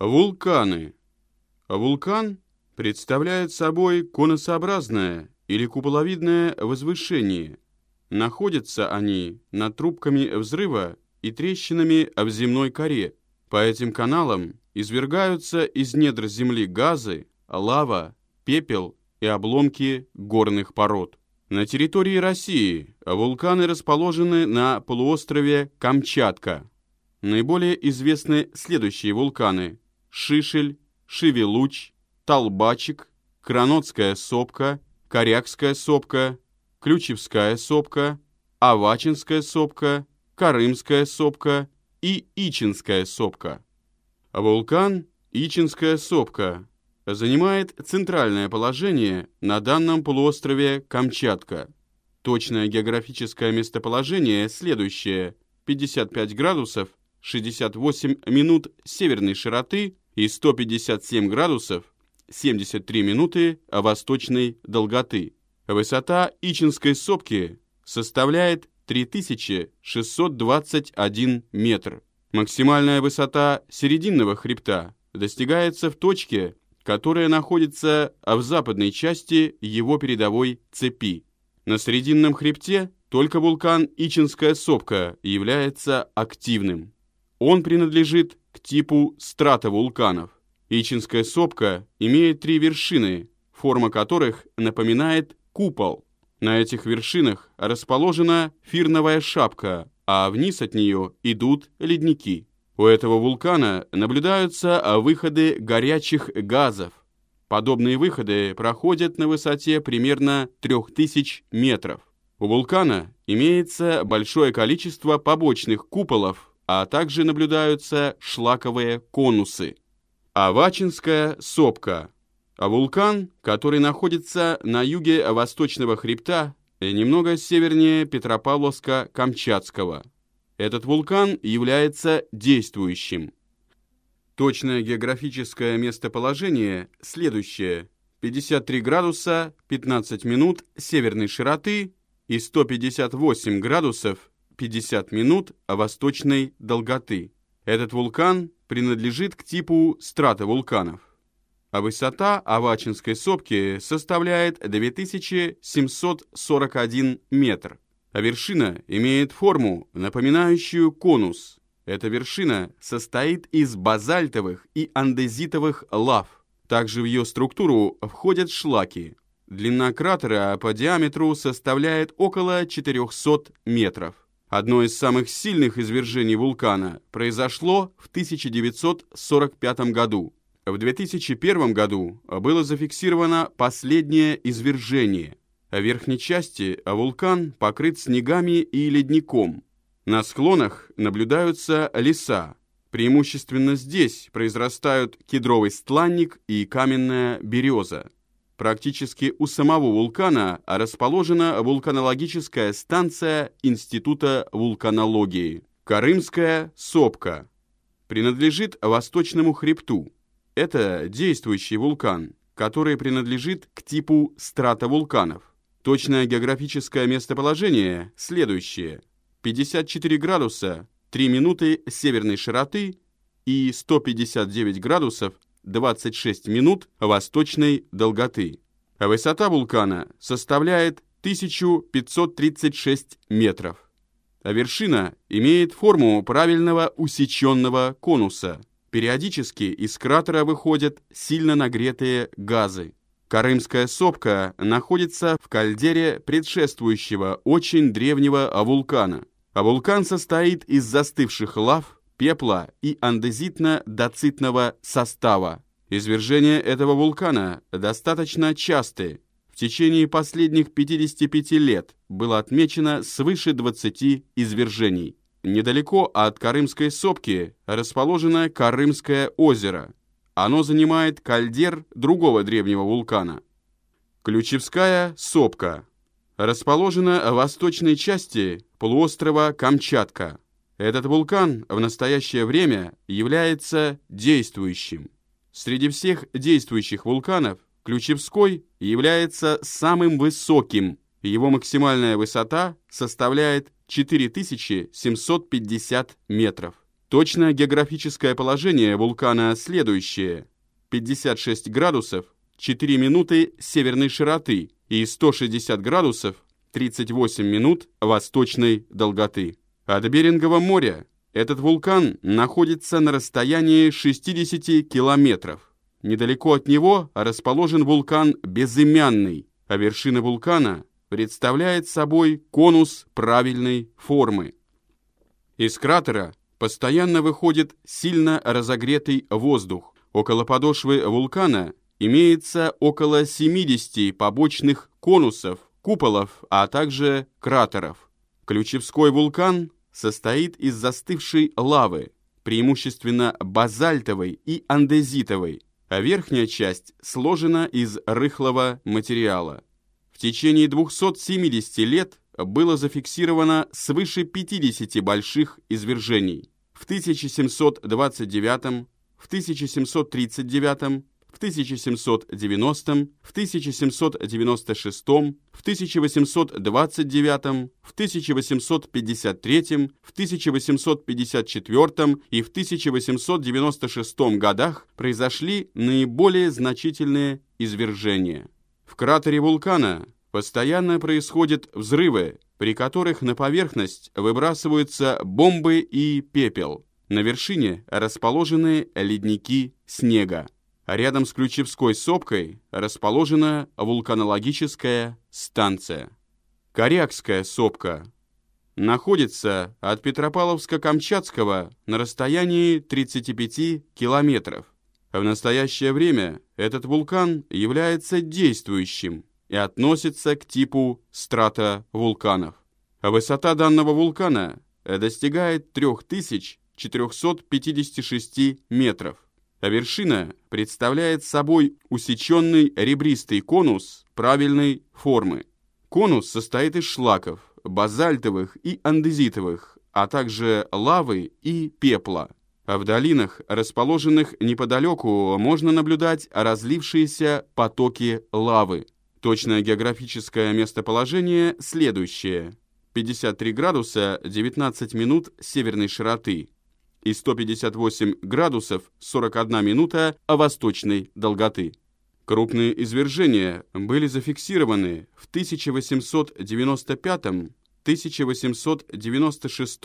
Вулканы. Вулкан представляет собой конусообразное или куполовидное возвышение. Находятся они над трубками взрыва и трещинами в земной коре. По этим каналам извергаются из недр земли газы, лава, пепел и обломки горных пород. На территории России вулканы расположены на полуострове Камчатка. Наиболее известны следующие вулканы – Шишель, Шевелуч, Толбачик, Кранотская сопка, Корякская сопка, Ключевская сопка, Авачинская сопка, Карымская сопка и Ичинская сопка. Вулкан Ичинская сопка занимает центральное положение на данном полуострове Камчатка. Точное географическое местоположение следующее. 55 градусов 68 минут северной широты и 157 градусов 73 минуты восточной долготы. Высота Ичинской сопки составляет 3621 метр. Максимальная высота серединного хребта достигается в точке которая находится в западной части его передовой цепи. На Срединном хребте только вулкан Ичинская сопка является активным. Он принадлежит к типу стратовулканов. Ичинская сопка имеет три вершины, форма которых напоминает купол. На этих вершинах расположена фирновая шапка, а вниз от нее идут ледники. У этого вулкана наблюдаются выходы горячих газов. Подобные выходы проходят на высоте примерно 3000 метров. У вулкана имеется большое количество побочных куполов, а также наблюдаются шлаковые конусы. Авачинская сопка. А вулкан, который находится на юге восточного хребта, немного севернее Петропавловска-Камчатского. Этот вулкан является действующим. Точное географическое местоположение следующее. 53 градуса 15 минут северной широты и 158 градусов 50 минут восточной долготы. Этот вулкан принадлежит к типу стратовулканов. А высота Авачинской сопки составляет 2741 метр а вершина имеет форму, напоминающую конус. Эта вершина состоит из базальтовых и андезитовых лав. Также в ее структуру входят шлаки. Длина кратера по диаметру составляет около 400 метров. Одно из самых сильных извержений вулкана произошло в 1945 году. В 2001 году было зафиксировано последнее извержение – в верхней части вулкан покрыт снегами и ледником. На склонах наблюдаются леса. Преимущественно здесь произрастают кедровый стланник и каменная береза. Практически у самого вулкана расположена вулканологическая станция Института вулканологии. Карымская сопка. Принадлежит восточному хребту. Это действующий вулкан, который принадлежит к типу стратовулканов. Точное географическое местоположение следующее. 54 градуса 3 минуты северной широты и 159 градусов 26 минут восточной долготы. Высота вулкана составляет 1536 метров. А вершина имеет форму правильного усеченного конуса. Периодически из кратера выходят сильно нагретые газы. Карымская сопка находится в кальдере предшествующего очень древнего вулкана. А вулкан состоит из застывших лав, пепла и андезитно-доцитного состава. Извержения этого вулкана достаточно частые. В течение последних 55 лет было отмечено свыше 20 извержений. Недалеко от Карымской сопки расположено Карымское озеро – оно занимает кальдер другого древнего вулкана. Ключевская сопка. Расположена в восточной части полуострова Камчатка. Этот вулкан в настоящее время является действующим. Среди всех действующих вулканов Ключевской является самым высоким. Его максимальная высота составляет 4750 метров. Точное географическое положение вулкана следующее. 56 градусов 4 минуты северной широты и 160 градусов 38 минут восточной долготы. От Берингового моря этот вулкан находится на расстоянии 60 километров. Недалеко от него расположен вулкан Безымянный, а вершина вулкана представляет собой конус правильной формы. Из кратера постоянно выходит сильно разогретый воздух. Около подошвы вулкана имеется около 70 побочных конусов, куполов, а также кратеров. Ключевской вулкан состоит из застывшей лавы, преимущественно базальтовой и андезитовой, а верхняя часть сложена из рыхлого материала. В течение 270 лет было зафиксировано свыше 50 больших извержений. В 1729, в 1739, в 1790, в 1796, в 1829, в 1853, в 1854 и в 1896 годах произошли наиболее значительные извержения. В кратере вулкана постоянно происходят взрывы, при которых на поверхность выбрасываются бомбы и пепел. На вершине расположены ледники снега. Рядом с Ключевской сопкой расположена вулканологическая станция. Корякская сопка находится от Петропавловска-Камчатского на расстоянии 35 километров. В настоящее время этот вулкан является действующим и относится к типу стратовулканов. Высота данного вулкана достигает 3456 метров а вершина представляет собой усеченный ребристый конус правильной формы. Конус состоит из шлаков, базальтовых и андезитовых, а также лавы и пепла. В долинах, расположенных неподалеку, можно наблюдать разлившиеся потоки лавы. Точное географическое местоположение следующее. 53 градуса 19 минут северной широты, и 158 градусов 41 минута восточной долготы. Крупные извержения были зафиксированы в 1895, 1896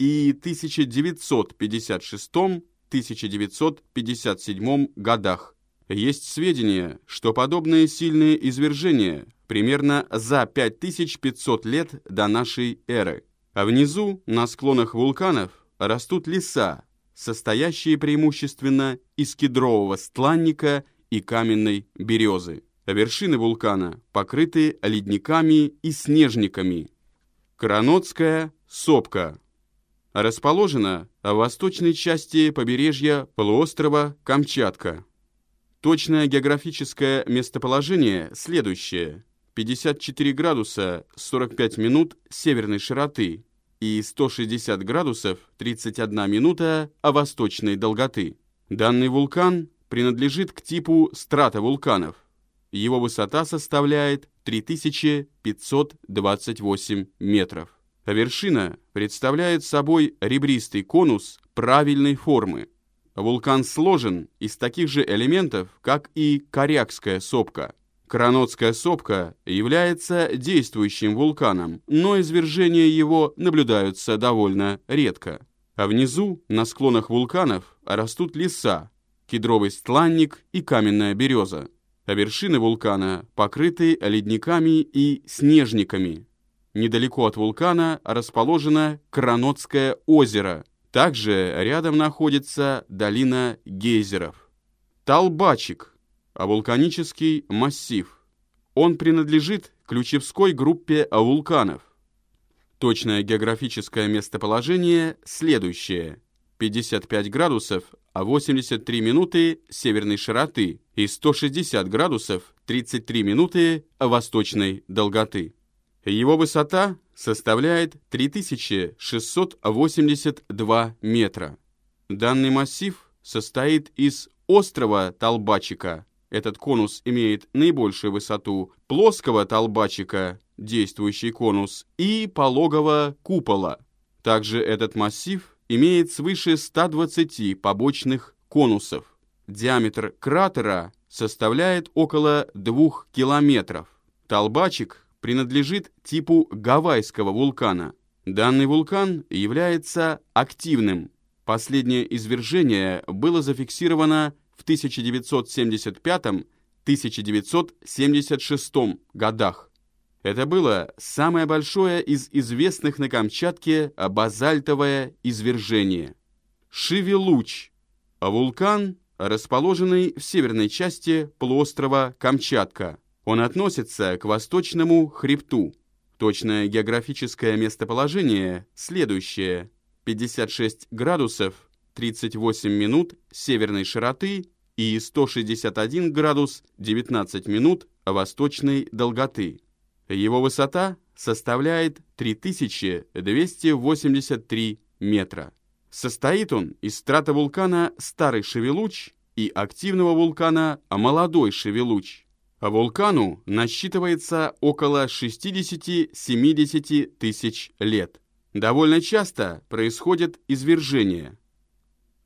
и 1956-1957 годах. Есть сведения, что подобные сильные извержения примерно за 5500 лет до нашей эры. А внизу, на склонах вулканов, растут леса, состоящие преимущественно из кедрового стланника и каменной березы. Вершины вулкана покрыты ледниками и снежниками. Кранотская сопка расположена в восточной части побережья полуострова Камчатка. Точное географическое местоположение следующее. 54 градуса 45 минут северной широты и 160 градусов 31 минута восточной долготы. Данный вулкан принадлежит к типу стратовулканов. Его высота составляет 3528 метров. А вершина представляет собой ребристый конус правильной формы. Вулкан сложен из таких же элементов, как и Корякская сопка – Кранотская сопка является действующим вулканом, но извержения его наблюдаются довольно редко. А внизу, на склонах вулканов, растут леса, кедровый стланник и каменная береза. А вершины вулкана покрыты ледниками и снежниками. Недалеко от вулкана расположено Кранотское озеро. Также рядом находится долина гейзеров. Талбачик – а вулканический массив. Он принадлежит ключевской группе вулканов. Точное географическое местоположение следующее. 55 градусов 83 минуты северной широты и 160 градусов 33 минуты восточной долготы. Его высота составляет 3682 метра. Данный массив состоит из острова Толбачика, этот конус имеет наибольшую высоту плоского толбачика, действующий конус, и пологого купола. Также этот массив имеет свыше 120 побочных конусов. Диаметр кратера составляет около 2 километров. Толбачик принадлежит типу Гавайского вулкана. Данный вулкан является активным. Последнее извержение было зафиксировано в 1975-1976 годах. Это было самое большое из известных на Камчатке базальтовое извержение. Шивелуч – вулкан, расположенный в северной части полуострова Камчатка. Он относится к восточному хребту. Точное географическое местоположение следующее. 56 градусов 38 минут северной широты и 161 градус 19 минут восточной долготы. Его высота составляет 3283 метра. Состоит он из стратовулкана Старый Шевелуч и активного вулкана Молодой Шевелуч. Вулкану насчитывается около 60-70 тысяч лет. Довольно часто происходят извержения.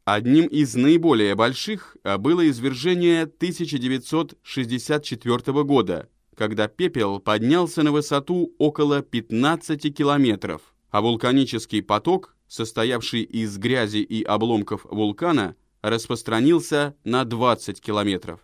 Одним из наиболее больших было извержение 1964 года, когда пепел поднялся на высоту около 15 километров, а вулканический поток, состоявший из грязи и обломков вулкана, распространился на 20 километров.